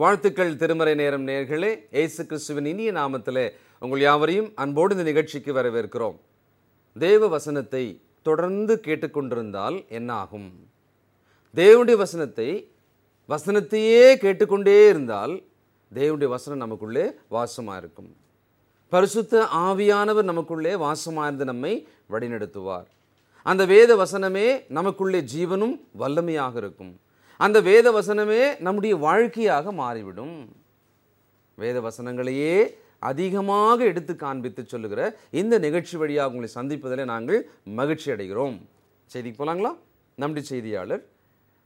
வாழ்த்துக்கள் திருமறை நேரம் நேர்களே இயேசு கிறிஸ்துவின் இனிய நாமத்திலே உங்கள் யாவரையும் அன்போடு இந்த நிகழ்ச்சிக்கு வரவேற்கிறோம். தேவ வசனத்தை தொடர்ந்து கேட்டுக்கொண்டிருந்தால் என்ன ஆகும்? தேவனுடைய வசனத்தை வசனத்தையே கேட்டுக்கொண்டே இருந்தால் தேவனுடைய வசனம் நமக்குள்ளே வாசமாக இருக்கும். பரிசுத்த ஆவியானவர் நமக்குள்ளே வாசமாக இருந்து நம்மை வழிநடத்துவார். அந்த வேத வசனமே நமக்குள்ளே ஜீவனும் வல்லமையாக இருக்கும். அந்த வேத வசனமே நம்முடைய வாழ்க்கையாக மாறிவிடும். வேத வசனங்களையே அதிகமாக எடுத்து காண்பித்து சொல்லுகிற இந்த நிகழ்ச்சி வழியாக உங்களை சந்திப்பதில் நாங்கள் மகிழ்ச்சி அடைகிறோம். செய்திக்கு போகலாங்களா நம்முடைய செய்தியாளர்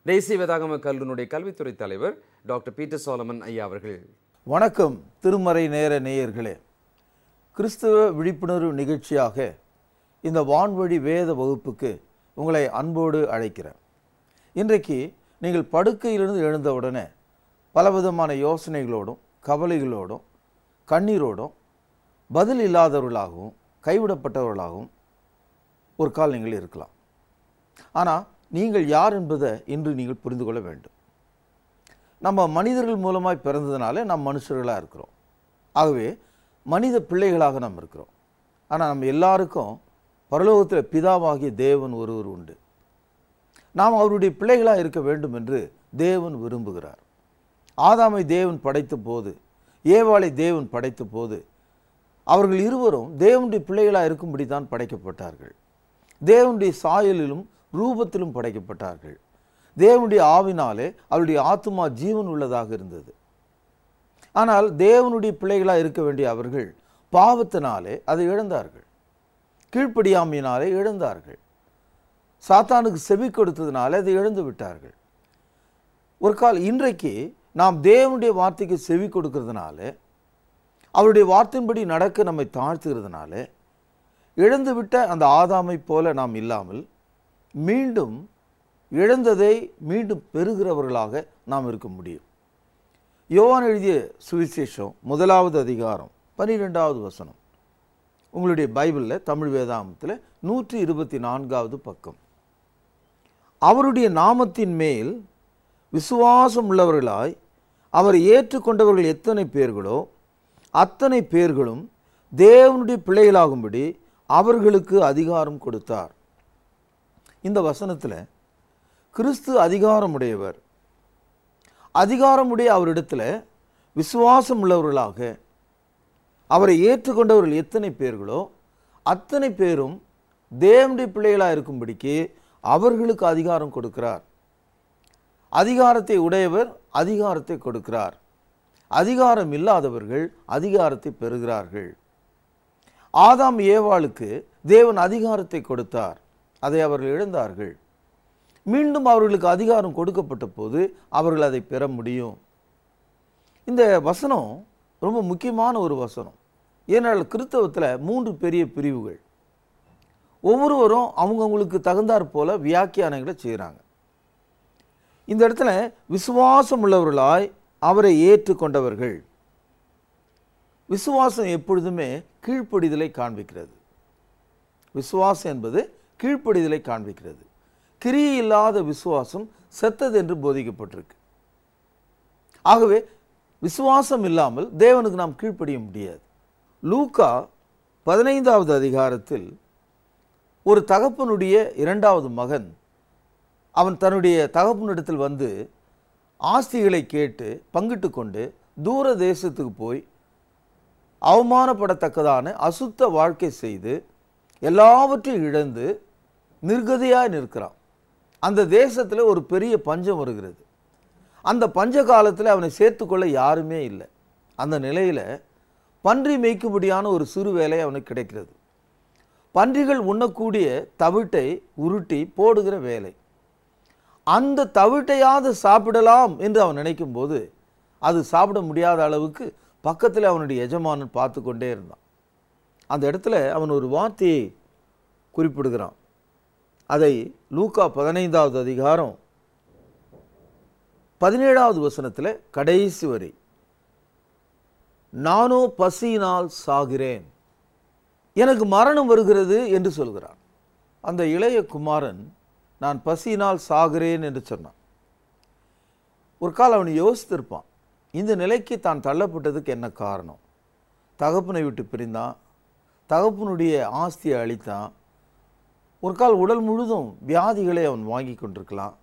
தேசிய வேதாகம கல்லூரியினுடைய கல்வித்துறை தலைவர் டாக்டர் பீட்டர் சோலமன் ஐயா அவர்கள். வணக்கம் திருமறை நேர நேயர்களே. கிறிஸ்துவ விழிப்புணர்வு நிகழ்ச்சியாக இந்த வான்வழி வேத வகுப்புக்கு உங்களை அன்போடு அழைக்கிறேன். இன்றைக்கு நீங்கள் படுக்கையிலிருந்து எழுந்தவுடனே பலவிதமான யோசனைகளோடும் கவலைகளோடும் கண்ணீரோடும் பதில் இல்லாதவர்களாகவும் கைவிடப்பட்டவர்களாகவும் ஒரு கால் நீங்கள் இருக்கலாம். ஆனால் நீங்கள் யார் என்பதை இன்று நீங்கள் புரிந்து கொள்ள வேண்டும். நம்ம மனிதர்கள் மூலமாய் பிறந்ததுனாலே நாம் மனுஷர்களாக இருக்கிறோம். ஆகவே மனித பிள்ளைகளாக நாம் இருக்கிறோம். ஆனால் நம்ம எல்லாருக்கும் பரலோகத்தில் பிதாவாகிய தேவன் ஒருவர் உண்டு. நாம் அவருடைய பிள்ளைகளாக இருக்க வேண்டும் என்று தேவன் விரும்புகிறார். ஆதாமை தேவன் படைத்த போது ஏவாளை தேவன் படைத்த போது அவர்கள் இருவரும் தேவனுடைய பிள்ளைகளாக இருக்கும்படி தான் படைக்கப்பட்டார்கள். தேவனுடைய சாயலிலும் ரூபத்திலும் படைக்கப்பட்டார்கள். தேவனுடைய ஆவினாலே அவருடைய ஆத்துமா ஜீவன் உள்ளதாக இருந்தது. ஆனால் தேவனுடைய பிள்ளைகளாக இருக்க வேண்டிய அவர்கள் பாவத்தினாலே அதை இழந்தார்கள். கீழ்ப்படியாமையினாலே இழந்தார்கள். சாத்தானுக்கு செவி கொடுத்ததுனால அதை இழந்து விட்டார்கள். ஒரு கால் இன்றைக்கு நாம் தேவனுடைய வார்த்தைக்கு செவி கொடுக்கறதுனால அவருடைய வார்த்தையின்படி நடக்க நம்மை தாழ்த்துகிறதுனால இழந்துவிட்ட அந்த ஆதாமை போல நாம் இல்லாமல் மீண்டும் இழந்ததை மீண்டும் பெறுகிறவர்களாக நாம் இருக்க முடியும். யோவான் எழுதிய சுவிசேஷம் முதலாவது அதிகாரம் பன்னிரெண்டாவது வசனம். உங்களுடைய பைபிளில் தமிழ் வேதாமத்தில் நூற்றி இருபத்தி நான்காவது பக்கம். அவருடைய நாமத்தின் மேல் விசுவாசம் உள்ளவர்களாய் அவரை ஏற்றுக்கொண்டவர்கள் எத்தனை பேர்களோ அத்தனை பேர்களும் தேவனுடைய பிள்ளைகளாகும்படி அவர்களுக்கு அதிகாரம் கொடுத்தார். இந்த வசனத்தில் கிறிஸ்து அதிகாரமுடையவர். அதிகாரமுடைய அவரிடத்தில் விசுவாசம் உள்ளவர்களாக அவரை ஏற்றுக்கொண்டவர்கள் எத்தனை பேர்களோ அத்தனை பேரும் தேவனுடைய பிள்ளைகளாக இருக்கும்படிக்கு அவர்களுக்கு அதிகாரம் கொடுக்கிறார். அதிகாரத்தை உடையவர் அதிகாரத்தை கொடுக்கிறார். அதிகாரம் இல்லாதவர்கள் அதிகாரத்தை பெறுகிறார்கள். ஆதாம் ஏவாளுக்கு தேவன் அதிகாரத்தை கொடுத்தார். அதை அவர்கள் இழந்தார்கள். மீண்டும் அவர்களுக்கு அதிகாரம் கொடுக்கப்பட்ட போது அவர்கள் அதை பெற முடியும். இந்த வசனம் ரொம்ப முக்கியமான ஒரு வசனம். ஏனால் கிறிஸ்தவத்தில் மூன்று பெரிய பிரிவுகள். ஒவ்வொருவரும் அவங்கவுங்களுக்கு தகுந்தாற் போல வியாக்கியானங்களை செய்கிறாங்க இந்த இடத்துல விசுவாசம் உள்ளவர்களாய் அவரை ஏற்றுக்கொண்டவர்கள். விசுவாசம் எப்பொழுதுமே கீழ்ப்படிதலை காண்பிக்கிறது. விசுவாசம் என்பது கீழ்ப்படிதலை காண்பிக்கிறது. கிரியை இல்லாத விசுவாசம் செத்தது என்று போதிக்கப்பட்டிருக்கு. ஆகவே விசுவாசம் இல்லாமல் தேவனுக்கு நாம் கீழ்ப்படிய முடியாது. லூக்கா பதினைந்தாவது அதிகாரத்தில் ஒரு தகப்பனுடைய இரண்டாவது மகன் அவன் தன்னுடைய தகப்பனிடத்தில் வந்து ஆஸ்திகளை கேட்டு பங்கிட்டு கொண்டு தூர தேசத்துக்கு போய் அவமானப்படத்தக்கதான அசுத்த வாழ்க்கை செய்து எல்லாவற்றையும் இழந்து நிர்கதியாக நிற்கிறான். அந்த தேசத்தில் ஒரு பெரிய பஞ்சம் வருகிறது. அந்த பஞ்ச காலத்தில் அவனை சேர்த்துக்கொள்ள யாருமே இல்லை. அந்த நிலையில் பன்றி மேய்க்கும்படியான ஒரு சிறு வேலை அவனுக்கு கிடைக்கிறது. பன்றிகள் உண்ணக்கூடிய தவிட்டை உருட்டி போடுகிற வேலை. அந்த தவிட்டையாவது சாப்பிடலாம் என்று அவன் நினைக்கும் போது அது சாப்பிட முடியாத அளவுக்கு பக்கத்தில் அவனுடைய எஜமானன் பார்த்து கொண்டே இருந்தான். அந்த இடத்துல அவன் ஒரு வார்த்தையை குறிப்பிடுகிறான். அதை லூக்கா பதினைந்தாவது அதிகாரம் பதினேழாவது வசனத்தில் கடைசி வரை நானோ பசியினால் சாகிறேன். எனக்கு மரணம் வருகிறது என்று சொல்கிறான். அந்த இளைய குமாரன் நான் பசியினால் சாகிறேன் என்று சொன்னான். ஒரு கால் அவன் யோசித்திருப்பான். இந்த நிலைக்கு தான் தள்ளப்பட்டதுக்கு என்ன காரணம்? தகப்பனை விட்டு பிரிந்தான். தகப்பனுடைய ஆஸ்தியை அழித்தான். ஒரு கால் உடல் முழுதும் வியாதிகளை அவன் வாங்கி கொண்டிருக்கலாம்.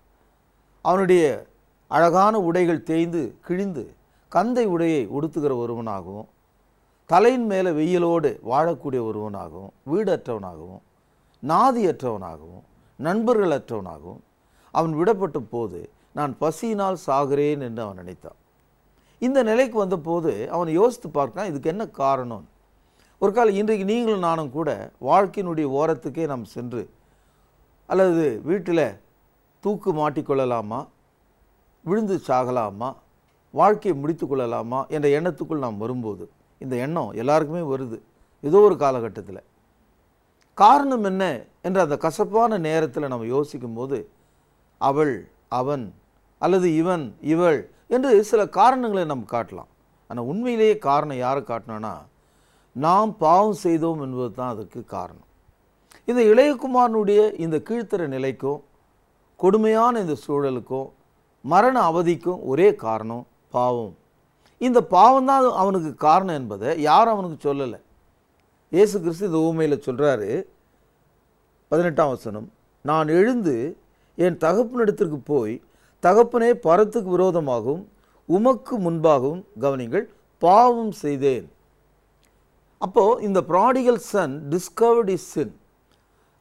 அவனுடைய அழகான உடைகள் தேய்ந்து கிழிந்து கந்தை உடையை உடுத்துகிற ஒருவனாகவும் தலையின் மேலே வெயிலோடு வாழக்கூடிய ஒருவனாகவும் வீடற்றவனாகவும் நாதியற்றவனாகவும் நண்பர்களற்றவனாகவும் அவன் விடப்பட்ட போது நான் பசியினால் சாகிறேன் என்று அவன் நினைத்தான். இந்த நிலைக்கு வந்தபோது அவன் யோசித்து பார்க்கான் இதுக்கு என்ன காரணம்? ஒரு காலம் இன்றைக்கு நீங்களும் நானும் கூட வாழ்க்கையினுடைய ஓரத்துக்கே நாம் சென்று அல்லது வீட்டில் தூக்கு மாட்டிக்கொள்ளலாமா விழுந்து சாகலாமா? வாழ்க்கையை முடித்து கொள்ளலாமா? என்ற எண்ணத்துக்குள் நாம் வரும்போது இந்த எண்ணம் எல்லாருக்குமே வருது. ஏதோ ஒரு காலகட்டத்தில். காரணம் என்ன என்ற அந்த கசப்பான நேரத்தில் நம்ம யோசிக்கும் போது அவள் அவன் அல்லது இவன் இவள் என்று சில காரணங்களை நம்ம காட்டலாம். ஆனால் உண்மையிலேயே காரணம் யாரை காட்டினோன்னா நாம் பாவம் செய்தோம் என்பது தான் அதுக்கு காரணம். இந்த இளையகுமாரனுடைய இந்த கீழ்த்தர நிலைக்கும் கொடுமையான இந்த சூழலுக்கும் மரண அவதிக்கும் ஒரே காரணம் பாவம். இந்த பாவம் தான் அவனுக்கு காரணம் என்பதை யாரும் அவனுக்கு சொல்லலை. இயேசு கிறிஸ்து இந்த ஊமையில் சொல்கிறாரு பதினெட்டாம் வசனம் நான் எழுந்து என் தகப்பனிடத்திற்கு போய் தகப்பனே பரத்துக்கு விரோதமாகவும் உமக்கு முன்பாகவும் கவனிங்கள் பாவம் செய்தேன். அப்போது இந்த prodigal son discovered is sin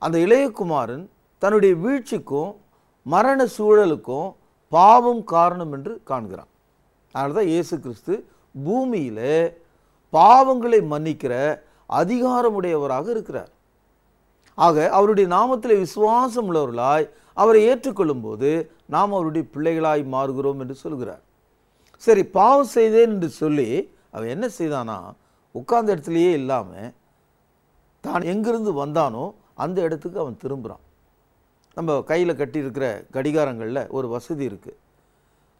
அந்த இளையகுமாரன் தன்னுடைய வீழ்ச்சிக்கும் மரண சூழலுக்கும் பாவம் காரணம் என்று காண்கிறான். அதனால தான் இயேசு கிறிஸ்து பூமியில் பாவங்களை மன்னிக்கிற அதிகாரமுடையவராக இருக்கிறார். ஆக அவருடைய நாமத்தில் விசுவாசம் உள்ளவர்களாய் அவரை ஏற்றுக்கொள்ளும் போது நாம் அவருடைய பிள்ளைகளாய் மாறுகிறோம் என்று சொல்கிறார். சரி பாவம் செய்தேன் என்று சொல்லி அவன் என்ன செய்தானா? உட்கார்ந்த இடத்துலையே இல்லாமல் தான் எங்கிருந்து வந்தானோ அந்த இடத்துக்கு அவன் திரும்புகிறான் நம்ம கையில் கட்டியிருக்கிற கடிகாரங்களில் ஒரு வசதி இருக்குது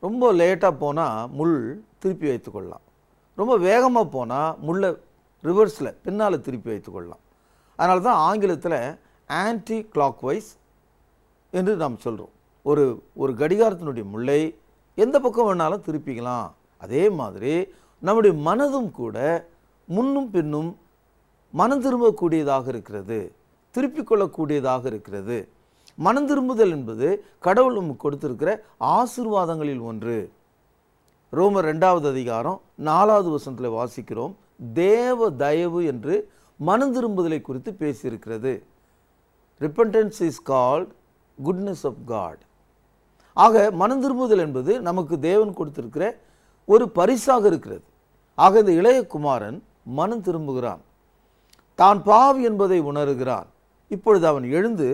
ரொம்ப லேட்டாக போனால் முள் திருப்பி வைத்துக்கொள்ளலாம் ரொம்ப வேகமாக போனால் முள்ளை ரிவர்ஸில் பின்னால் திருப்பி வைத்துக்கொள்ளலாம் அதனால தான் ஆங்கிலத்தில் ஆன்டி கிளாக்வைஸ் என்று நாம் சொல்கிறோம் ஒரு ஒரு கடிகாரத்தினுடைய முள்ளை எந்த பக்கம் வேணாலும் திருப்பிக்கலாம். அதே மாதிரி நம்முடைய மனதும் கூட முன்னும் பின்னும் மனம் திரும்பக்கூடியதாக இருக்கிறது திருப்பிக் கொள்ளக்கூடியதாக இருக்கிறது. மனம் திரும்புதல் என்பது கடவுள் நமக்கு கொடுத்திருக்கிற ஆசீர்வாதங்களில் ஒன்று. ரோமர் ரெண்டாவது அதிகாரம் நாலாவது வசனத்தில் வாசிக்கிறோம். தேவ தயவு என்று மனம் திரும்புதலை குறித்து பேசியிருக்கிறது. Repentance is called goodness of God ஆக மனம் திரும்புதல் என்பது நமக்கு தேவன் கொடுத்திருக்கிற ஒரு பரிசாக இருக்கிறது. ஆக இந்த இளையகுமாரன் மனம் திரும்புகிறான். தான் பாவி என்பதை உணர்கிறான். இப்பொழுது அவன் எழுந்து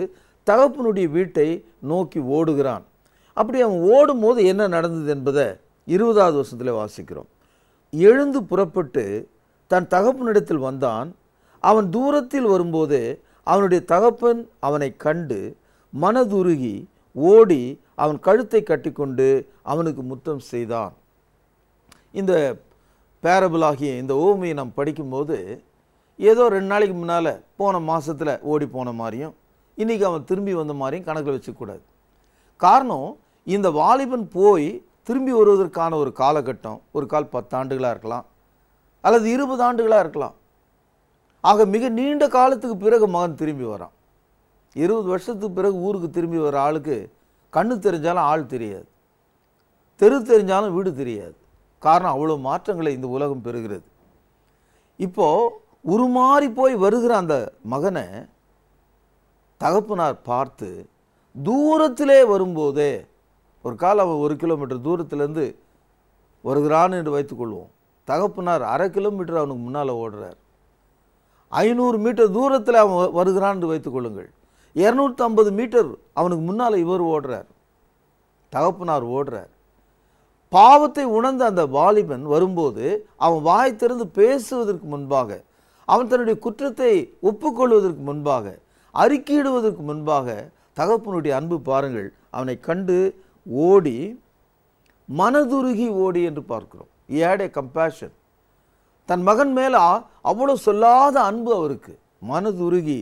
தகப்பனுடைய வீட்டை நோக்கி ஓடுகிறான். அப்படி அவன் ஓடும்போது என்ன நடந்தது என்பதை இருபதாவது வருஷத்தில் வாசிக்கிறோம். எழுந்து புறப்பட்டு தன் தகப்பனிடத்தில் வந்தான். அவன் தூரத்தில் வரும்போது அவனுடைய தகப்பன் அவனை கண்டு மனதுருகி ஓடி அவன் கழுத்தை கட்டிக்கொண்டு அவனுக்கு முத்தம் செய்தான். இந்த பேரபிள் ஆகிய இந்த ஓமையை நாம் படிக்கும்போது ஏதோ ரெண்டு நாளைக்கு முன்னால் போன மாதத்தில் ஓடி போன மாதிரியும் இன்றைக்கி அவன் திரும்பி வந்த மாதிரியும் கணக்கில் வச்சுக்கூடாது. காரணம் இந்த வாலிபன் போய் திரும்பி வருவதற்கான ஒரு காலகட்டம் ஒரு கால் பத்தாண்டுகளாக இருக்கலாம் அல்லது இருபது ஆண்டுகளாக இருக்கலாம். ஆக மிக நீண்ட காலத்துக்கு பிறகு மகன் திரும்பி வரான். இருபது வருஷத்துக்கு பிறகு ஊருக்கு திரும்பி வர ஆளுக்கு கண்ணு தெரிஞ்சாலும் ஆள் தெரியாது. தெரு தெரிஞ்சாலும் வீடு தெரியாது. காரணம் அவ்வளோ மாற்றங்களை இந்த உலகம் பெறுகிறது. இப்போது உருமாறி போய் வருகிற அந்த மகனை தகப்பனார் பார்த்து தூரத்திலே வரும்போதே ஒரு கால் அவன் ஒரு கிலோமீட்டர் தூரத்திலேருந்து வருகிறான் என்று வைத்துக்கொள்வோம் தகப்பனார் அரை கிலோமீட்டர் அவனுக்கு முன்னால் ஓடுறார். ஐநூறு மீட்டர் தூரத்தில் அவன் வருகிறான் என்று வைத்துக்கொள்ளுங்கள் இரநூத்தம்பது மீட்டர் அவனுக்கு முன்னால் இவர் ஓடுறார். தகப்பனார் ஓடுறார். பாவத்தை உணர்ந்த அந்த வாலிபன் வரும்போது அவன் வாய் திறந்து பேசுவதற்கு முன்பாக அவன் தன்னுடைய குற்றத்தை ஒப்புக்கொள்வதற்கு முன்பாக அறிக்கையிடுவதற்கு முன்பாக தகப்பனுடைய அன்பு பாருங்கள். அவனை கண்டு ஓடி மனதுருகி ஓடி என்று பார்க்கிறோம். ஏட் ஏ கம்பேஷன் தன் மகன் மேல அவ்வளோ சொல்லாத அன்பு அவருக்கு. மனதுருகி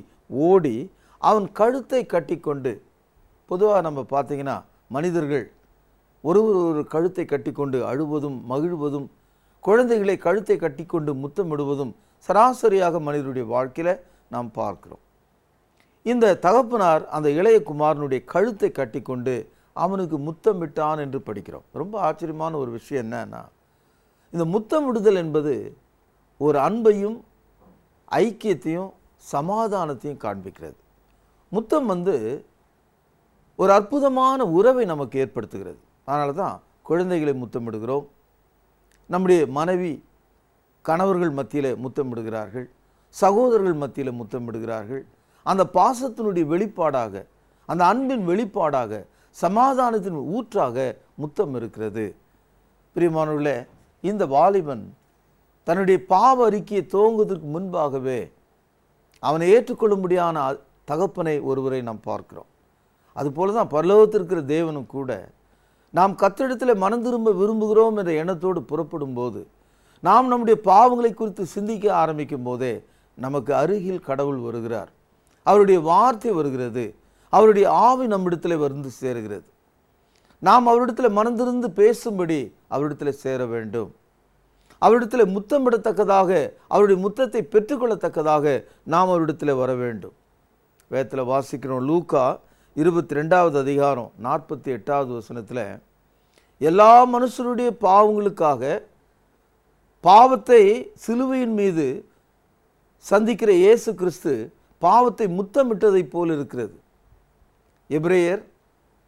ஓடி அவன் கழுத்தை கட்டிக்கொண்டு பொதுவாக நம்ம பார்த்தீங்கன்னா மனிதர்கள் ஒருவர் ஒரு கழுத்தை கட்டிக்கொண்டு அழுவதும் மகிழ்வதும் குழந்தைகளை கழுத்தை கட்டிக்கொண்டு முத்தமிடுவதும் சராசரியாக மனிதனுடைய வாழ்க்கையில் நாம் பார்க்கிறோம். இந்த தகப்பனார் அந்த இளைய குமாரனுடைய கழுத்தை கட்டிக்கொண்டு அவனுக்கு முத்தமிட்டான் என்று படிக்கிறோம். ரொம்ப ஆச்சரியமான ஒரு விஷயம் என்னன்னா இந்த முத்தமிடுதல் என்பது ஒரு அன்பையும் ஐக்கியத்தையும் சமாதானத்தையும் காண்பிக்கிறது. முத்தம் வந்து ஒரு அற்புதமான உறவை நமக்கு ஏற்படுத்துகிறது. அதனால தான் குழந்தைகளை முத்தமிடுகிறோம். நம்முடைய மனைவி கணவர்கள் மத்தியில் முத்தமிடுகிறார்கள். சகோதரர்கள் மத்தியில் முத்தமிடுகிறார்கள். அந்த பாசத்தினுடைய வெளிப்பாடாக அந்த அன்பின் வெளிப்பாடாக சமாதானத்தின் ஊற்றாக முத்தம் இருக்கிறது. பிரியமானவர்களே இந்த வாலிபன் தன்னுடைய பாவ அறிக்கையை துவங்குவதற்கு முன்பாகவே அவனை ஏற்றுக்கொள்ளும்படியான தகப்பனை ஒருவரை நாம் பார்க்கிறோம். அதுபோல தான் பரலோகத்திற்கிற இருக்கிற தேவனும் கூட நாம் கத்திடத்தில் மனம் திரும்ப விரும்புகிறோம் என்ற எண்ணத்தோடு புறப்படும் போது நாம் நம்முடைய பாவங்களை குறித்து சிந்திக்க ஆரம்பிக்கும் போதே நமக்கு அருகில் கடவுள் வருகிறார். அவருடைய வார்த்தை வருகிறது. அவருடைய ஆவி நம்மிடத்தில் வந்து சேருகிறது. நாம் அவரிடத்தில் மனந்திருந்து பேசும்படி அவரிடத்தில் சேர வேண்டும். அவரிடத்தில் முத்தமிடத்தக்கதாக அவருடைய முத்தத்தை பெற்றுக்கொள்ளத்தக்கதாக நாம் அவரிடத்தில் வர வேண்டும். வேதத்தில் வாசிக்கிறோம் லூக்கா இருபத்தி ரெண்டாவது அதிகாரம் நாற்பத்தி எட்டாவது வசனத்தில் எல்லா மனுஷருடைய பாவங்களுக்காக பாவத்தை சிலுவையின் மீது சந்திக்கிற இயேசு கிறிஸ்து பாவத்தை முத்தமிட்டதைப் போல் இருக்கிறது. எப்ரேயர்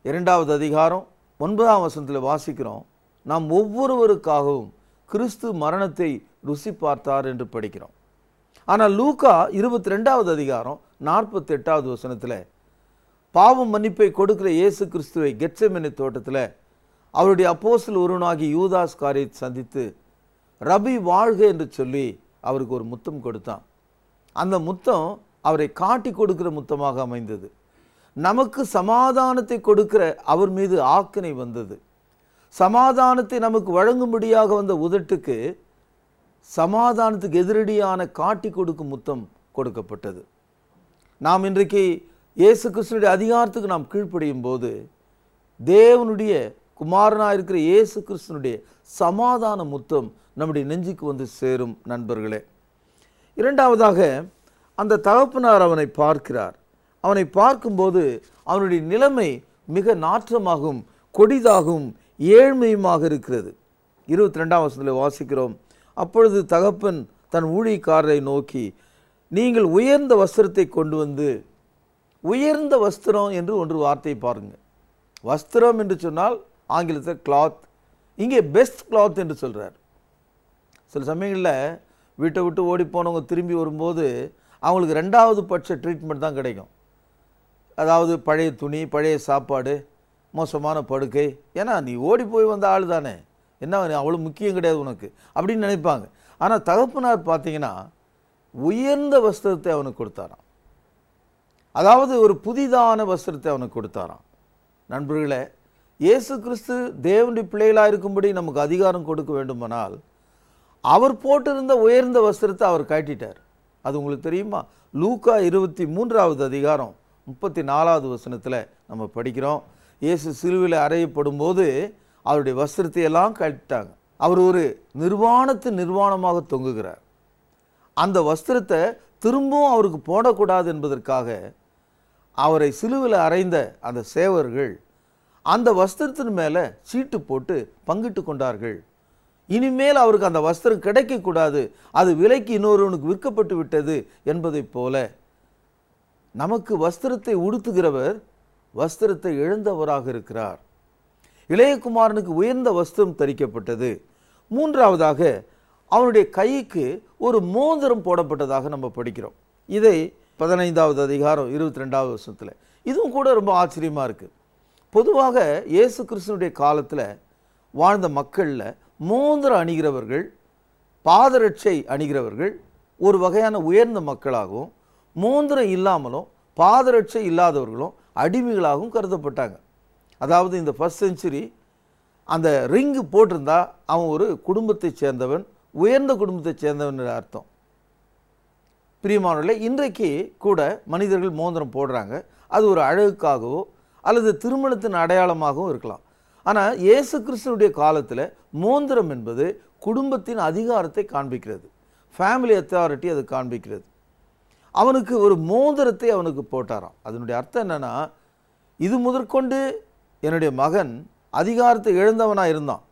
இரண்டாவது அதிகாரம் ஒன்பதாம் வசனத்தில் வாசிக்கிறோம். நாம் ஒவ்வொருவருக்காகவும் கிறிஸ்து மரணத்தை ருசி பார்த்தார் என்று படிக்கிறோம். ஆனால் லூக்கா இருபத்தி ரெண்டாவது அதிகாரம் நாற்பத்தி எட்டாவது வசனத்தில் பாவம் மன்னிப்பை கொடுக்கிற இயேசு கிறிஸ்துவை கெட்சமெனி தோட்டத்தில் அவருடைய அப்போசில் ஒருவனாகி யூதாஸ் காரியை சந்தித்து ரபி வாழ்க என்று சொல்லி அவருக்கு ஒரு முத்தம் கொடுத்தான். அந்த முத்தம் அவரை காட்டி கொடுக்கிற முத்தமாக அமைந்தது. நமக்கு சமாதானத்தை கொடுக்கிற அவர் மீது ஆக்கினை வந்தது. சமாதானத்தை நமக்கு வழங்கும்படியாக வந்த உதட்டுக்கு சமாதானத்துக்கு எதிரடியான காட்டி கொடுக்கும் முத்தம் கொடுக்கப்பட்டது. நாம் இன்றைக்கு இயேசு கிறிஸ்துடைய அதிகாரத்துக்கு நாம் கீழ்ப்படியும் போது தேவனுடைய குமாரனாக இருக்கிற இயேசு கிருஷ்ணனுடைய சமாதான முத்தம் நம்முடைய நெஞ்சுக்கு வந்து சேரும் நண்பர்களே. இரண்டாவதாக அந்த தகப்பனார் அவனை பார்க்கிறார். அவனை பார்க்கும்போது அவனுடைய நிலைமை மிக நாற்றமாகும் கொடிதாகவும் ஏழ்மையுமாக இருக்கிறது. இருபத்தி ரெண்டாம் வருஷத்தில் வாசிக்கிறோம். அப்பொழுது தகப்பன் தன் ஊழியக்காரரை நோக்கி நீங்கள் உயர்ந்த வஸ்திரத்தை கொண்டு வந்து உயர்ந்த வஸ்திரம் என்று ஒன்று வார்த்தை பாருங்கள் வஸ்திரம் என்று சொன்னால் ஆங்கிலத்தில் கிளாத் இங்கே பெஸ்ட் கிளாத் என்று சொல்கிறார் சில சமயங்களில் வீட்டை விட்டு ஓடி போனவங்க திரும்பி வரும்போது அவங்களுக்கு ரெண்டாவது பட்ச ட்ரீட்மெண்ட் தான் கிடைக்கும். அதாவது பழைய துணி பழைய சாப்பாடு மோசமான படுக்கை. ஏன்னா நீ ஓடி போய் வந்த ஆள் தானே. என்ன அவ்வளோ முக்கியம் கிடையாது உனக்கு. அப்படின்னு நினைப்பாங்க. ஆனால் தகப்பனார் பார்த்தீங்கன்னா உயர்ந்த வஸ்திரத்தை அவனுக்கு கொடுத்தாராம். அதாவது ஒரு புதிதான வஸ்திரத்தை அவனுக்கு கொடுத்தாராம். நண்பர்களே இயேசு கிறிஸ்து தேவனுடைய பிள்ளைகளாக இருக்கும்படி நமக்கு அதிகாரம் கொடுக்க வேண்டுமானால் அவர் போட்டிருந்த உயர்ந்த வஸ்திரத்தை அவர் காட்டிட்டார். அது உங்களுக்கு தெரியுமா? லூக்கா இருபத்தி மூன்றாவது அதிகாரம் முப்பத்தி நாலாவது வசனத்தில் நம்ம படிக்கிறோம். இயேசு சிலுவில் அறையப்படும் போது அவருடைய வஸ்திரத்தை எல்லாம் கட்டிட்டாங்க அவர் ஒரு நிர்வாணத்து நிர்வாணமாக தொங்குகிறார். அந்த வஸ்திரத்தை திரும்பவும் அவருக்கு போடக்கூடாது என்பதற்காக அவரை சிலுவில் அறைந்த அந்த சேவர்கள் அந்த வஸ்திரத்தின் மேலே சீட்டு போட்டு பங்கிட்டு கொண்டார்கள். இனிமேல் அவருக்கு அந்த வஸ்திரம் கிடைக்கக்கூடாது. அது விலைக்கு இன்னொருவனுக்கு விற்கப்பட்டு விட்டது என்பதைப் போல நமக்கு வஸ்திரத்தை உடுத்துகிறவர் வஸ்திரத்தை இழந்தவராக இருக்கிறார். இளையகுமாரனுக்கு உயர்ந்த வஸ்திரம் தரிக்கப்பட்டது. மூன்றாவதாக அவனுடைய கைக்கு ஒரு மோதிரம் போடப்பட்டதாக நம்ம படிக்கிறோம். இதை பதினைந்தாவது அதிகாரம் இருபத்தி ரெண்டாவது வருஷத்தில் இதுவும் கூட ரொம்ப ஆச்சரியமாக இருக்குது பொதுவாக இயேசு கிறிஸ்தனுடைய காலத்தில் வாழ்ந்த மக்களில் மோதிரம் அணிகிறவர்கள் பாதரட்சை அணிகிறவர்கள் ஒரு வகையான உயர்ந்த மக்களாகவும் மோந்திரம் இல்லாமலும் பாதரட்சை இல்லாதவர்களும் அடிமைகளாகவும் கருதப்பட்டாங்க. அதாவது இந்த ஃபஸ்ட் செஞ்சுரி அந்த ரிங்கு போட்டிருந்தா அவன் ஒரு குடும்பத்தைச் சேர்ந்தவன் உயர்ந்த குடும்பத்தைச் சேர்ந்தவன் அர்த்தம். பிரியமானவர்களே இன்றைக்கு கூட மனிதர்கள் மோந்திரம் போடுறாங்க. அது ஒரு அழகுக்காகவோ அல்லது திருமணத்தின் அடையாளமாகவும் இருக்கலாம். ஆனால் இயேசு கிறிஸ்துனுடைய காலத்தில் மோந்திரம் என்பது குடும்பத்தின் அதிகாரத்தை காண்பிக்கிறது. ஃபேமிலி அத்தாரிட்டி அது காண்பிக்கிறது. அவனுக்கு ஒரு மோதிரத்தை அவனுக்கு போட்டாராம். அதனுடைய அர்த்தம் என்னன்னா இது முதற்கொண்டு என்னுடைய மகன் அதிகாரத்தை இழந்தவனாக இருந்தான்.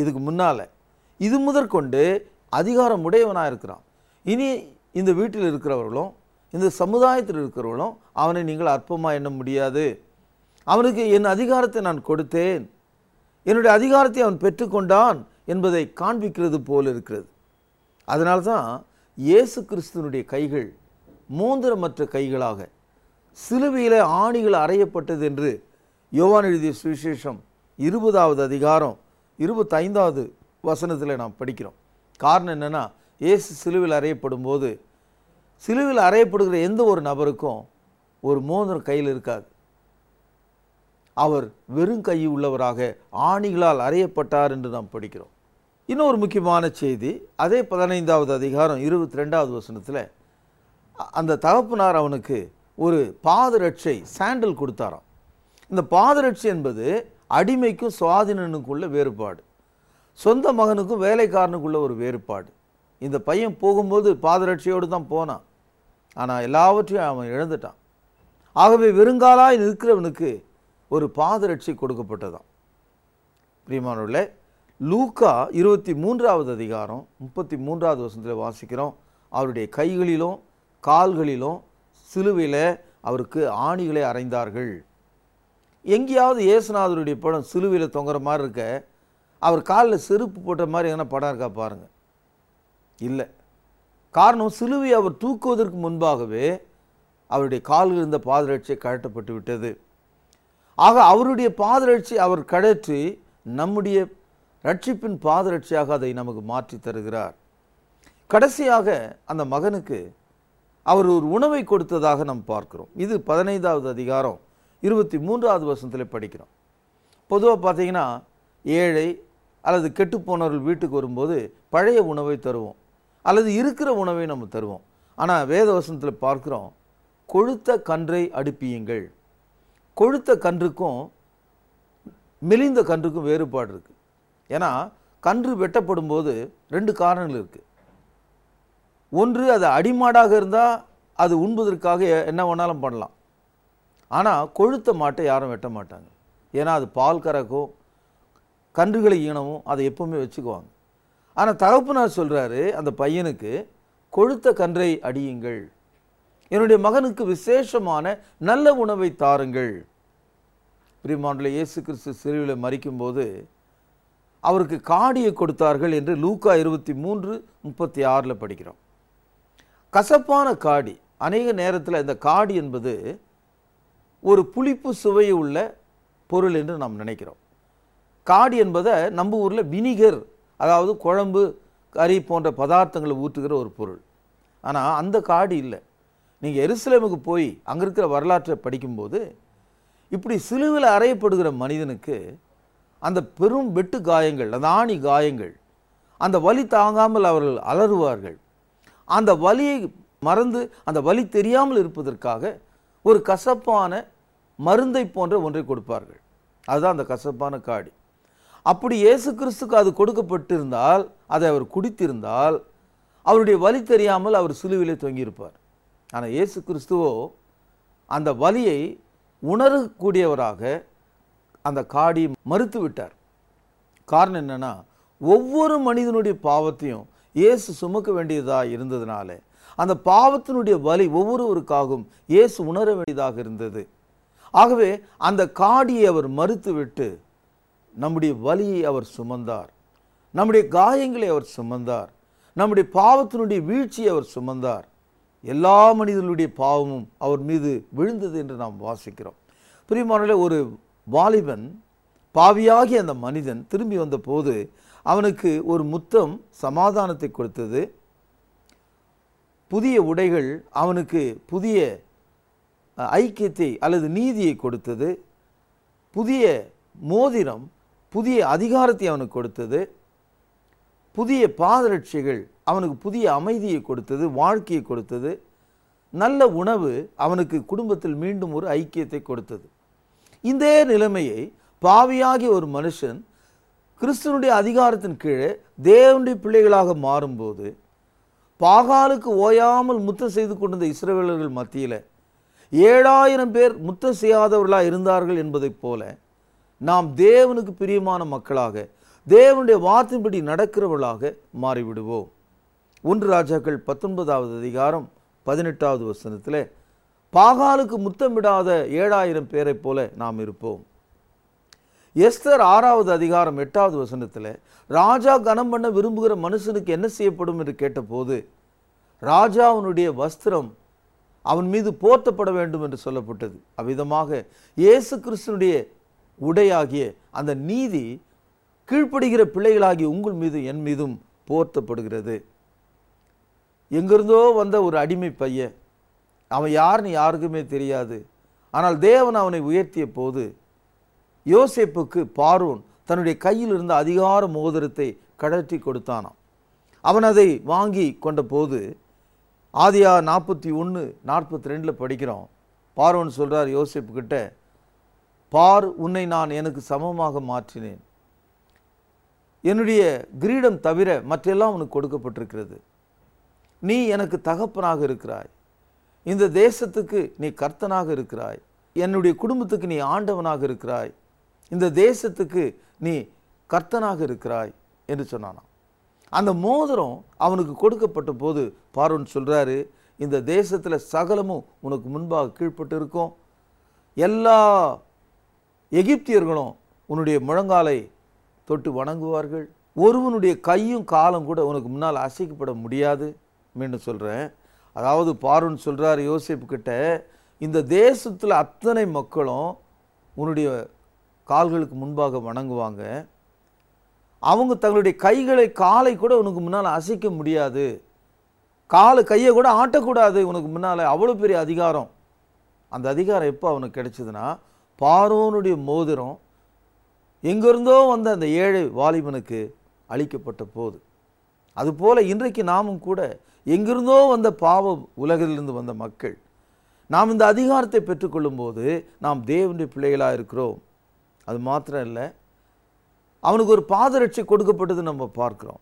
இதுக்கு முன்னால். இது முதற்கொண்டு அதிகாரம் உடையவனாக இருக்கிறான். இனி இந்த வீட்டில் இருக்கிறவர்களும் இந்த சமுதாயத்தில் இருக்கிறவர்களும் அவனை நீங்கள் அற்பமாக எண்ண முடியாது. அவனுக்கு என் அதிகாரத்தை நான் கொடுத்தேன். என்னுடைய அதிகாரத்தை அவன் பெற்றுக்கொண்டான் என்பதை காண்பிக்கிறது போல் இருக்கிறது. அதனால தான் இயேசு கிறிஸ்துவனுடைய கைகள் மூந்திரமற்ற கைகளாக சிலுவையில் ஆணிகள் அறையப்பட்டது என்று யோவான் எழுதிய சுவிசேஷம் இருபதாவது அதிகாரம் இருபத்தைந்தாவது வசனத்தில் நாம் படிக்கிறோம். காரணம் என்னென்னா இயேசு சிலுவையில் அறையப்படும் போது சிலுவையில் அறையப்படுகிற எந்த ஒரு நபருக்கும் ஒரு மோதிரம் கையில் இருக்காது. அவர் வெறும் கை உள்ளவராக ஆணிகளால் அறையப்பட்டார் என்று நாம் படிக்கிறோம். இன்னொரு முக்கியமான செய்தி அதே பதினைந்தாவது அதிகாரம் இருபத்தி ரெண்டாவது வசனத்தில் அந்த தகப்பனார் அவனுக்கு ஒரு பாதரட்சை சாண்டல் கொடுத்தாராம். இந்த பாதரட்சை என்பது அடிமைக்கும் சுவாதீனனுக்குள்ள வேறுபாடு. சொந்த மகனுக்கும் வேலைக்காரனுக்குள்ள ஒரு வேறுபாடு. இந்த பையன் போகும்போது பாதரட்சையோடு தான் போனான். ஆனால் எல்லாவற்றையும் அவன் இழந்துட்டான். ஆகவே வெறுங்காலாய் நிற்கிறவனுக்கு ஒரு பாதரட்சி கொடுக்கப்பட்டதாம். பிரியமானவர்களே லூக்கா இருபத்தி மூன்றாவது அதிகாரம் முப்பத்தி மூன்றாவது வருஷத்தில் வாசிக்கிறோம். அவருடைய கைகளிலும் கால்களிலும் சிலுவையில் அவருக்கு ஆணிகளை அறைந்தார்கள். எங்கேயாவது இயேசுநாதருடைய படம் சிலுவையில் தொங்குற மாதிரி இருக்க அவர் காலில் செருப்பு போட்ட மாதிரி எதனா படம் இருக்கா பாருங்கள் இல்லை. காரணம் சிலுவை அவர் தூக்குவதற்கு முன்பாகவே அவருடைய கால்கள் இருந்த பாதரட்சியை கழட்டப்பட்டு விட்டது. ஆக அவருடைய பாதரட்சி அவர் கழற்றி நம்முடைய ரட்சிப்பின் பாதரட்சியாக அதை நமக்கு மாற்றி தருகிறார். கடைசியாக அந்த மகனுக்கு அவர் ஒரு உணவை கொடுத்ததாக நாம் பார்க்கிறோம். இது பதினைந்தாவது அதிகாரம் இருபத்தி மூன்றாவது வருஷத்தில் படிக்கிறோம். பொதுவாக பார்த்தீங்கன்னா ஏழை அல்லது கெட்டுப்போனவர்கள் வீட்டுக்கு வரும்போது பழைய உணவை தருவோம். அல்லது இருக்கிற உணவை நம்ம தருவோம். ஆனால் வேத வசனத்தில் பார்க்குறோம் கொழுத்த கன்றை அடுப்பியுங்கள். கொழுத்த கன்றுக்கும் மெலிந்த கன்றுக்கும் வேறுபாடு இருக்குது ஏன்னா கன்று வெட்டப்படும் போது ரெண்டு காரணங்கள் இருக்குது ஒன்று அது அடிமாடாக இருந்தால் அது உண்பதற்காக என்ன வேணாலும் பண்ணலாம். ஆனால் கொழுத்த மாட்டை யாரும் வெட்ட மாட்டாங்க. ஏன்னா அது பால் கறக்கும் கன்றுகளை ஈனவும் அதை எப்பவுமே வச்சுக்குவாங்க. ஆனால் தகப்பனார் சொல்கிறாரு அந்த பையனுக்கு கொழுத்த கன்றை அடியுங்கள். என்னுடைய மகனுக்கு விசேஷமான நல்ல உணவை தாருங்கள். பிரிமாண்டில் இயேசு கிறிஸ்து சிறுவில் மறிக்கும்போது அவருக்கு காடியை கொடுத்தார்கள் என்று லூக்கா இருபத்தி மூன்று முப்பத்தி ஆறில் படிக்கிறோம். கசப்பான காடி அநேக நேரத்தில் இந்த காடி என்பது ஒரு புளிப்பு சுவை உள்ள பொருள் என்று நாம் நினைக்கிறோம். காடி என்பதை நம்ம ஊரில் வினிகர் அதாவது குழம்பு கறி போன்ற பதார்த்தங்களை ஊற்றுகிற ஒரு பொருள். ஆனால் அந்த காடி இல்லை. நீங்கள் எருசலேமுக்கு போய் அங்கே இருக்கிற வரலாற்றை படிக்கும்போது இப்படி சிலுவில் அறையப்படுகிற மனிதனுக்கு அந்த பெரும் வெட்டு காயங்கள் அந்த ஆணி காயங்கள் அந்த வலி தாங்காமல் அவர்கள் அலறுவார்கள். அந்த வலியை மறந்து அந்த வலி தெரியாமல் இருப்பதற்காக ஒரு கசப்பான மருந்தை போன்ற ஒன்றை கொடுப்பார்கள். அதுதான் அந்த கசப்பான காடி. அப்படி இயேசு கிறிஸ்துக்கு அது கொடுக்கப்பட்டிருந்தால் அதை அவர் குடித்திருந்தால் அவருடைய வலி தெரியாமல் அவர் சிலுவிலே தொங்கியிருப்பார். ஆனால் இயேசு கிறிஸ்துவோ அந்த வலியை உணரக்கூடியவராக அந்த காடி மறுத்து விட்டார். காரணம் என்னென்னா ஒவ்வொரு மனிதனுடைய பாவத்தையும் இயேசு சுமக்க வேண்டியதாக இருந்ததுனால அந்த பாவத்தினுடைய வலி ஒவ்வொருவருக்காகவும் இயேசு உணர வேண்டியதாக இருந்தது. ஆகவே அந்த காடியை அவர் மறுத்துவிட்டு நம்முடைய வலியை அவர் சுமந்தார். நம்முடைய காயங்களை அவர் சுமந்தார். நம்முடைய பாவத்தினுடைய வீழ்ச்சியை அவர் சுமந்தார். எல்லா மனிதர்களுடைய பாவமும் அவர் மீது விழுந்தது என்று நாம் வாசிக்கிறோம். பிரியமானவர்களே ஒரு வாலிபன் பாவியாகிய அந்த மனிதன் திரும்பி வந்தபோது அவனுக்கு ஒரு முத்தம் சமாதானத்தை கொடுத்தது. புதிய உடைகள் அவனுக்கு புதிய ஐக்கியத்தை அல்லது நீதியை கொடுத்தது. புதிய மோதிரம் புதிய அதிகாரத்தை அவனுக்கு கொடுத்தது. புதிய பாதரட்சிகள் அவனுக்கு புதிய அமைதியை கொடுத்தது வாழ்க்கையை கொடுத்தது. நல்ல உணவு அவனுக்கு குடும்பத்தில் மீண்டும் ஒரு ஐக்கியத்தை கொடுத்தது. இந்த நிலைமையை பாவியாகிய ஒரு மனுஷன் கிறிஸ்தனுடைய அதிகாரத்தின் கீழே தேவனுடைய பிள்ளைகளாக மாறும்போது பாகாலுக்கு ஓயாமல் முத்தம் செய்து கொண்டிருந்த இஸ்ரவேலர்கள் மத்தியில் ஏழாயிரம் பேர் முத்தம் செய்யாதவர்களாக இருந்தார்கள் என்பதைப் போல நாம் தேவனுக்கு பிரியமான மக்களாக தேவனுடைய வார்த்தையின்படி நடக்கிறவர்களாக மாறிவிடுவோம். ஒன்று ராஜாக்கள் பத்தொன்பதாவது அதிகாரம் பதினெட்டாவது வசனத்தில் பாகாலுக்கு முத்தமிடாத ஏழாயிரம் பேரைப் போல நாம் இருப்போம். எஸ்தர் ஆறாவது அதிகாரம் எட்டாவது வசனத்தில் ராஜா கனம் பண்ண விரும்புகிற மனுஷனுக்கு என்ன செய்யப்படும்? என்று கேட்டபோது ராஜாவினுடைய வஸ்திரம் அவன் மீது போர்த்தப்பட வேண்டும் என்று சொல்லப்பட்டது. அவ்விதமாக இயேசு கிறிஸ்தனுடைய உடையாகிய அந்த நீதி கீழ்ப்படுகிற பிள்ளைகளாகிய உங்கள் மீது என் மீதும் போர்த்தப்படுகிறது. எங்கிருந்தோ வந்த ஒரு அடிமை பையன். அவன் யாருன்னு யாருக்குமே தெரியாது. ஆனால் தேவன் அவனை உயர்த்திய போது யோசேப்புக்கு பார்வோன் தன்னுடைய கையில் இருந்த அதிகார மோதிரத்தை கடற்றி கொடுத்தானாம். அவன் அதை வாங்கி கொண்ட போது ஆதியா நாற்பத்தி ஒன்று நாற்பத்தி ரெண்டில் படிக்கிறோம். பார்வன் சொல்கிறார் யோசேப்பு பார் உன்னை நான் எனக்கு சமமாக மாற்றினேன். என்னுடைய கிரீடம் தவிர மற்றெல்லாம் உனக்கு கொடுக்கப்பட்டிருக்கிறது. நீ எனக்கு தகப்பனாக இருக்கிறாய். இந்த தேசத்துக்கு நீ கர்த்தனாக இருக்கிறாய். என்னுடைய குடும்பத்துக்கு நீ ஆண்டவனாக இருக்கிறாய். இந்த தேசத்துக்கு நீ கர்த்தனாக இருக்கிறாய் என்று சொன்னானாம். அந்த மோதிரம் அவனுக்கு கொடுக்கப்பட்ட போது பார்வன் சொல்கிறாரு இந்த தேசத்தில் சகலமும் உனக்கு முன்பாக கீழ்ப்பட்டு இருக்கும் எல்லா எகிப்தியர்களும் உன்னுடைய முழங்காலை தொட்டு வணங்குவார்கள். ஒருவனுடைய கையும் காலம் கூட உனக்கு முன்னால் அசைக்கப்பட முடியாது. மீண்டும் சொல்கிறேன் அதாவது பாருன்னு சொல்கிறார் யோசிப்புக்கிட்ட இந்த தேசத்தில் அத்தனை மக்களும் உன்னுடைய கால்களுக்கு முன்பாக வணங்குவாங்க. அவங்க தங்களுடைய கைகளை காலை கூட உனக்கு முன்னால் அசைக்க முடியாது. காலை கையை கூட ஆட்டக்கூடாது உனக்கு முன்னால் அவ்வளோ பெரிய அதிகாரம். அந்த அதிகாரம் எப்போ அவனுக்கு கிடைச்சதுன்னா பார்வோனுடைய மோதிரம் எங்கேருந்தோ வந்த அந்த ஏழை வாலிபனுக்கு அளிக்கப்பட்ட போது. அதுபோல் இன்றைக்கு நாமும் கூட எங்கிருந்தோ வந்த பாவம் உலகிலிருந்து வந்த மக்கள் நாம் இந்த அதிகாரத்தை பெற்றுக்கொள்ளும் போது நாம் தேவனுடைய பிள்ளைகளாக இருக்கிறோம். அது மாத்திரம் இல்லை அவனுக்கு ஒரு பாதரட்சை கொடுக்கப்பட்டது நம்ம பார்க்குறோம்.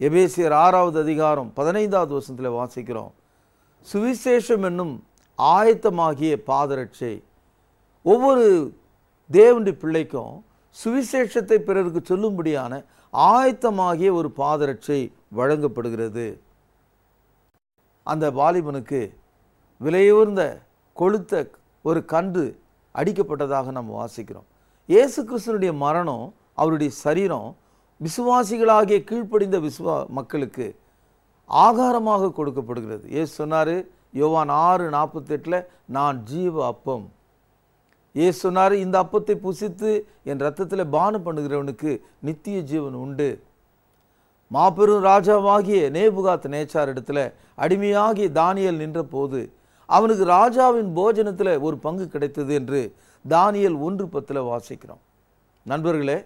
எபேசியர் ஆறாவது அதிகாரம் பதினைந்தாவது வருஷத்தில் வாசிக்கிறோம். சுவிசேஷம் என்னும் ஆயத்தமாகிய பாதரட்சை. ஒவ்வொரு தேவனுடைய பிள்ளைக்கும் சுவிசேஷத்தை பிறருக்கு சொல்லும்படியான ஆயத்தமாகிய ஒரு பாதரட்சை வழங்கப்படுகிறது. அந்த வாலிபனுக்கு விலையூர்ந்த கொளுத்த ஒரு கன்று அடிக்கப்பட்டதாக நம்ம வாசிக்கிறோம். இயேசு கிறிஸ்தனுடைய மரணம் அவருடைய சரீரம் விசுவாசிகளாகிய கீழ்ப்படிந்த விசுவா மக்களுக்கு ஆகாரமாக கொடுக்கப்படுகிறது. ஏசு சொன்னார் யோவான் ஆறு நாற்பத்தெட்டில் நான் ஜீவ அப்பம். ஏசு சொன்னார் இந்த அப்பத்தை புசித்து என் ரத்தத்தில் பானம் பண்ணுகிறவனுக்கு நித்திய ஜீவன் உண்டு. மாபெரும் ராஜாவாகிய நேபுகாத் நேச்சார் இடத்துல அடிமையாகி தானியல் நின்ற போது அவனுக்கு ராஜாவின் போஜனத்தில் ஒரு பங்கு கிடைத்தது என்று தானியல் ஒன்று பத்தில் வாசிக்கிறோம். நண்பர்களே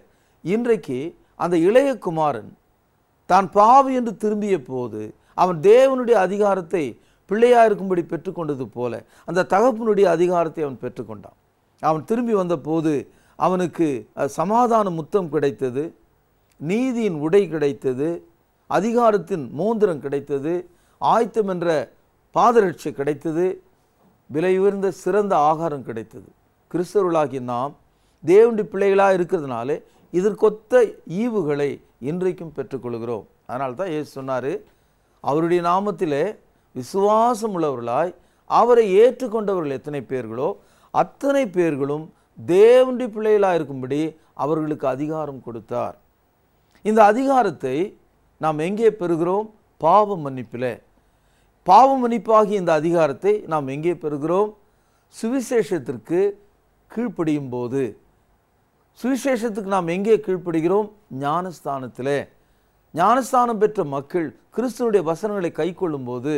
இன்றைக்கு அந்த இளைய குமாரன் தான் பாவி என்று திரும்பிய போது அவன் தேவனுடைய அதிகாரத்தை பிள்ளையாக இருக்கும்படி பெற்றுக்கொண்டது போல அந்த தகப்பனுடைய அதிகாரத்தை அவன் பெற்றுக்கொண்டான். அவன் திரும்பி வந்தபோது அவனுக்கு சமாதான முத்தம் கிடைத்தது. நீதியின் உடை கிடைத்தது அதிகாரத்தின் மோந்திரம் கிடைத்தது ஆயத்தம் என்ற பாதரட்சி கிடைத்தது விலை உயர்ந்த சிறந்த ஆகாரம் கிடைத்தது. கிறிஸ்தவர்களாகி நாம் தேவனுடைய பிள்ளைகளாக இருக்கிறதுனாலே இதற்கொத்த ஈவுகளை இன்றைக்கும் பெற்றுக்கொள்கிறோம். அதனால தான் ஏசு சொன்னார் அவருடைய நாமத்திலே விசுவாசம் உள்ளவர்களாய் அவரை ஏற்றுக்கொண்டவர்கள் எத்தனை பேர்களோ அத்தனை பேர்களும் தேவனுடைய பிள்ளைகளாக இருக்கும்படி அவர்களுக்கு அதிகாரம் கொடுத்தார். இந்த அதிகாரத்தை நாம் எங்கே பெறுகிறோம்? பாவ மன்னிப்பில். பாவ மன்னிப்பாகிய இந்த அதிகாரத்தை நாம் எங்கே பெறுகிறோம்? சுவிசேஷத்திற்கு கீழ்ப்படியும் போது. சுவிசேஷத்துக்கு நாம் எங்கே கீழ்ப்படுகிறோம்? ஞானஸ்தானத்தில். ஞானஸ்தானம் பெற்ற மக்கள் கிறிஸ்துவனுடைய வசனங்களை கை கொள்ளும்போது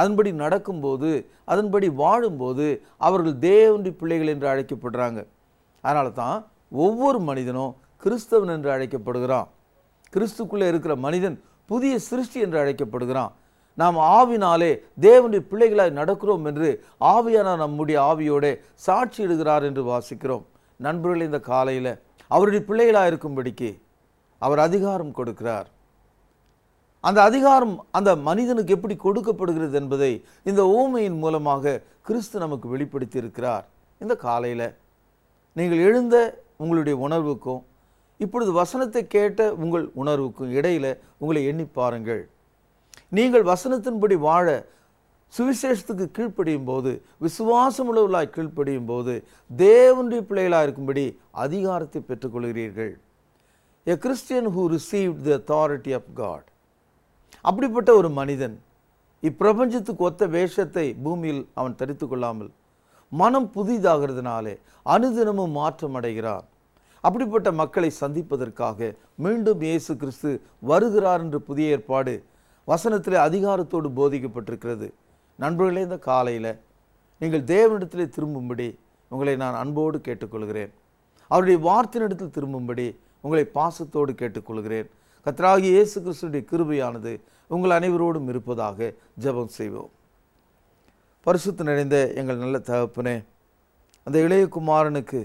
அதன்படி நடக்கும்போது அதன்படி வாழும்போது அவர்கள் தேவனுடைய பிள்ளைகள் என்று அழைக்கப்படுறாங்க. அதனால தான் ஒவ்வொரு மனிதனும் கிறிஸ்தவன் என்று அழைக்கப்படுகிறான். கிறிஸ்துக்குள்ளே இருக்கிற மனிதன் புதிய சிருஷ்டி என்று அழைக்கப்படுகிறான். நாம் ஆவினாலே தேவனுடைய பிள்ளைகளாய் நடக்கிறோம் என்று ஆவியான நம்முடைய ஆவியோட சாட்சியிடுகிறார் என்று வாசிக்கிறோம். நண்பர்கள் இந்த காலையில் அவருடைய பிள்ளைகளாக இருக்கும்படிக்கு அவர் அதிகாரம் கொடுக்கிறார். அந்த அதிகாரம் அந்த மனிதனுக்கு எப்படி கொடுக்கப்படுகிறது என்பதை இந்த ஓமையின் மூலமாக கிறிஸ்து நமக்கு வெளிப்படுத்தி இருக்கிறார். இந்த காலையில் நீங்கள் எழுந்த உங்களுடைய உணர்வுக்கும் இப்பொழுது வசனத்தை கேட்ட உங்கள் உணர்வுக்கும் இடையில் உங்களை எண்ணி பாருங்கள். நீங்கள் வசனத்தின்படி வாழ சுவிசேஷத்துக்கு கீழ்ப்படியும் போது விசுவாசமுள்ளவர்களாய் கீழ்ப்படியும் போது தேவனுடைய பிள்ளைகளாக இருக்கும்படி அதிகாரத்தை பெற்றுக்கொள்கிறீர்கள். A Christian who received the authority of God அப்படிப்பட்ட ஒரு மனிதன் இப்பிரபஞ்சத்துக்கு ஒத்த வேஷத்தை பூமியில் அவன் தரித்து கொள்ளாமல் மனம் புதிதாகிறதுனாலே அனுதினமும் மாற்றம் அடைகிறான் அப்படிப்பட்ட மக்களை சந்திப்பதற்காக மீண்டும் இயேசு கிறிஸ்து வருகிறார் என்று புதிய ஏற்பாடு வசனத்தில் அதிகாரத்தோடு போதிக்கப்பட்டிருக்கிறது. நண்பர்களே இந்த காலையில் நீங்கள் தேவனிடத்திலே திரும்பும்படி உங்களை நான் அன்போடு கேட்டுக்கொள்கிறேன். அவருடைய வார்த்தையினிடத்தில் திரும்பும்படி உங்களை பாசத்தோடு கேட்டுக்கொள்கிறேன். கத்ராகி இயேசு கிறிஸ்துடைய கிருபையானது உங்கள் அனைவரோடும் இருப்பதாக ஜெபம் செய்வோம். பரிசுத்து நிறைந்த எங்கள் நல்ல தகப்பனே அந்த இளைய குமாரனுக்கு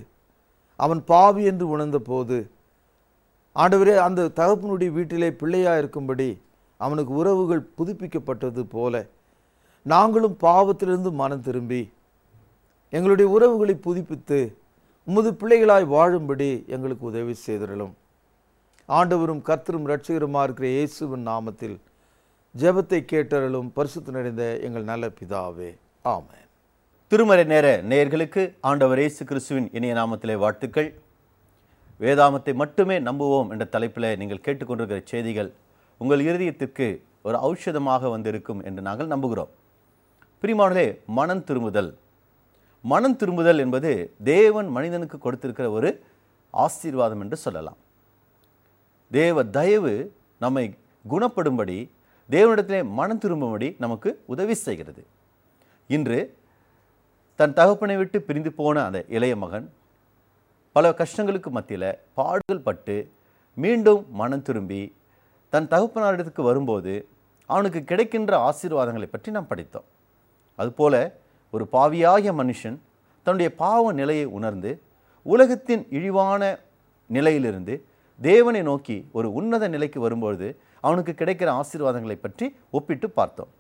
அவன் பாவி என்று உணர்ந்த போது ஆண்டவரே அந்த தகப்பனுடைய வீட்டிலே பிள்ளையாக இருக்கும்படி அவனுக்கு உறவுகள் புதுப்பிக்கப்பட்டது போல நாங்களும் பாவத்திலிருந்து மனம் திரும்பி எங்களுடைய உறவுகளை புதுப்பித்து உமது பிள்ளைகளாய் வாழும்படி எங்களுக்கு உதவி செய்திடலும். ஆண்டவரும் கர்த்தரும் இரட்சகருமா இருக்கிற இயேசுவின் நாமத்தில் ஜெபத்தை கேட்டறலும் பரிசுத்து நிறைந்த எங்கள் நல்ல பிதாவே. ஆமென். திருமறை நேர நேயர்களுக்கு ஆண்டவர் இயேசு கிறிஸ்துவின் இணைய நாமத்திலே வாழ்த்துக்கள். வேதாமத்தை மட்டுமே நம்புவோம் என்ற தலைப்பில் நீங்கள் கேட்டுக்கொண்டிருக்கிற செய்திகள் உங்கள் இருதயத்திற்கு ஒரு ஔஷதமாக வந்திருக்கும் என்று நாங்கள் நம்புகிறோம். பிரிமானே மனம் திரும்புதல். மனம் திரும்புதல் என்பது தேவன் மனிதனுக்கு கொடுத்திருக்கிற ஒரு ஆசீர்வாதம் என்று சொல்லலாம். தேவ தயவு நம்மை குணப்படும்படி தேவனிடத்திலே மனம் திரும்பும்படி நமக்கு உதவி செய்கிறது. இன்று தன் தகப்பனை விட்டு பிரிந்து போன அந்த இளைய மகன் பல கஷ்டங்களுக்கு மத்தியில் பாடுகள் பட்டு மீண்டும் மனம் திரும்பி தன் தகப்பனாரிடத்துக்கு வரும்போது அவனுக்கு கிடைக்கின்ற ஆசீர்வாதங்களை பற்றி நாம் படித்தோம். அதுபோல ஒரு பாவியாகிய மனுஷன் தன்னுடைய பாவ நிலையை உணர்ந்து உலகத்தின் இழிவான நிலையிலிருந்து தேவனை நோக்கி ஒரு உன்னத நிலைக்கு வரும்பொழுது அவனுக்கு கிடைக்கிற ஆசீர்வாதங்களை பற்றி ஒப்பிட்டு பார்த்தோம்.